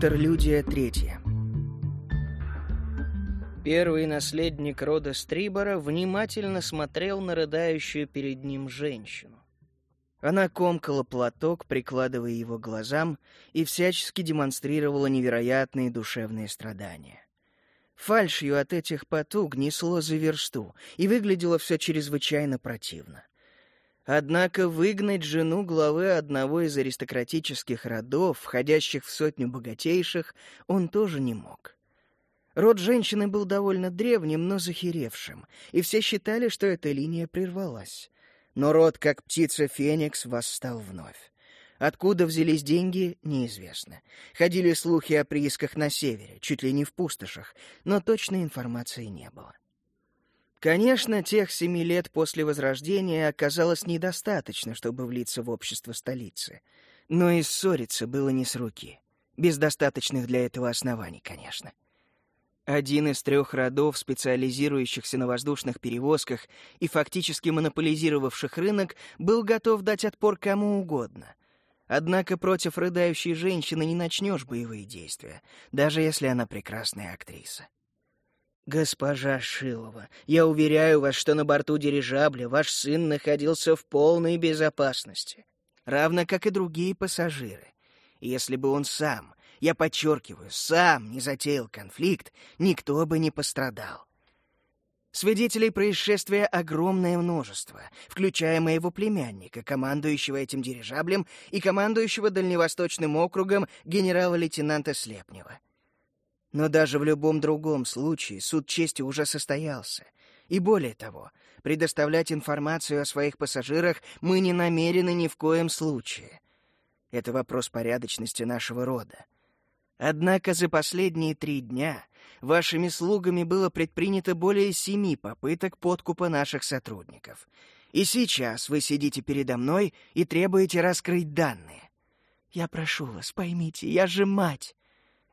Интерлюдия третья. Первый наследник рода Стрибора внимательно смотрел на рыдающую перед ним женщину. Она комкала платок, прикладывая его глазам, и всячески демонстрировала невероятные душевные страдания. Фальшью от этих потуг несло за версту, и выглядело все чрезвычайно противно. Однако выгнать жену главы одного из аристократических родов, входящих в сотню богатейших, он тоже не мог. Род женщины был довольно древним, но захеревшим, и все считали, что эта линия прервалась. Но род, как птица Феникс, восстал вновь. Откуда взялись деньги, неизвестно. Ходили слухи о приисках на севере, чуть ли не в пустошах, но точной информации не было. Конечно, тех семи лет после Возрождения оказалось недостаточно, чтобы влиться в общество столицы. Но и ссориться было не с руки. Без достаточных для этого оснований, конечно. Один из трех родов, специализирующихся на воздушных перевозках и фактически монополизировавших рынок, был готов дать отпор кому угодно. Однако против рыдающей женщины не начнешь боевые действия, даже если она прекрасная актриса. «Госпожа Шилова, я уверяю вас, что на борту дирижабля ваш сын находился в полной безопасности, равно как и другие пассажиры. Если бы он сам, я подчеркиваю, сам не затеял конфликт, никто бы не пострадал. Свидетелей происшествия огромное множество, включая моего племянника, командующего этим дирижаблем и командующего Дальневосточным округом генерала-лейтенанта Слепнева. Но даже в любом другом случае суд чести уже состоялся. И более того, предоставлять информацию о своих пассажирах мы не намерены ни в коем случае. Это вопрос порядочности нашего рода. Однако за последние три дня вашими слугами было предпринято более семи попыток подкупа наших сотрудников. И сейчас вы сидите передо мной и требуете раскрыть данные. Я прошу вас, поймите, я же мать.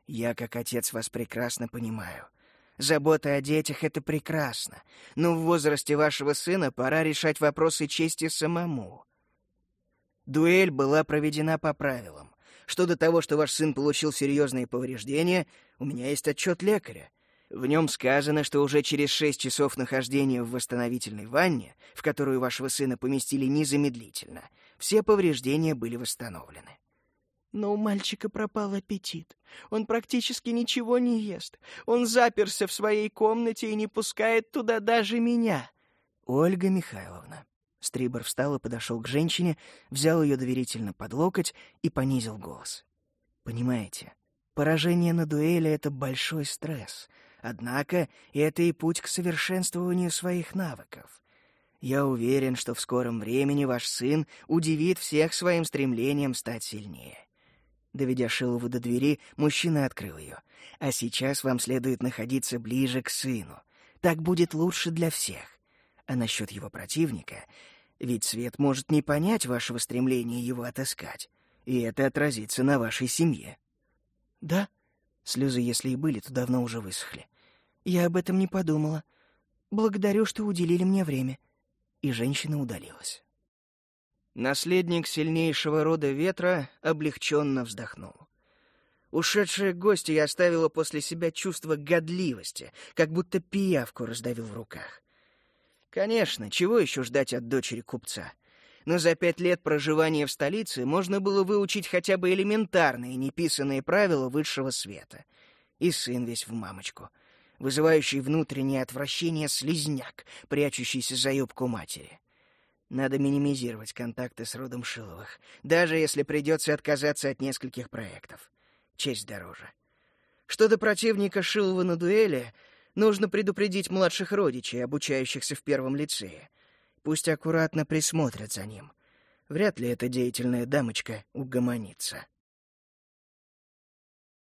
Я, как отец, вас прекрасно понимаю. Забота о детях — это прекрасно, но в возрасте вашего сына пора решать вопросы чести самому. Дуэль была проведена по правилам. Что до того, что ваш сын получил серьезные повреждения, у меня есть отчет лекаря. В нем сказано, что уже через шесть часов нахождения в восстановительной ванне, в которую вашего сына поместили незамедлительно, все повреждения были восстановлены. Но у мальчика пропал аппетит. Он практически ничего не ест. Он заперся в своей комнате и не пускает туда даже меня. Ольга Михайловна. Стрибор встал и подошел к женщине, взял ее доверительно под локоть и понизил голос. Понимаете, поражение на дуэли — это большой стресс. Однако это и путь к совершенствованию своих навыков. Я уверен, что в скором времени ваш сын удивит всех своим стремлением стать сильнее. Доведя Шилову до двери, мужчина открыл ее. «А сейчас вам следует находиться ближе к сыну. Так будет лучше для всех. А насчет его противника... Ведь Свет может не понять вашего стремления его отыскать, и это отразится на вашей семье». «Да?» Слезы, если и были, то давно уже высохли. «Я об этом не подумала. Благодарю, что уделили мне время». И женщина удалилась. Наследник сильнейшего рода ветра облегченно вздохнул. Ушедшая гостья оставила после себя чувство годливости, как будто пиявку раздавил в руках. Конечно, чего еще ждать от дочери купца? Но за пять лет проживания в столице можно было выучить хотя бы элементарные неписанные правила высшего света. И сын весь в мамочку, вызывающий внутреннее отвращение слизняк, прячущийся за юбку матери. Надо минимизировать контакты с родом Шиловых, даже если придется отказаться от нескольких проектов. Честь дороже. Что до противника Шилова на дуэли, нужно предупредить младших родичей, обучающихся в первом лицее. Пусть аккуратно присмотрят за ним. Вряд ли эта деятельная дамочка угомонится.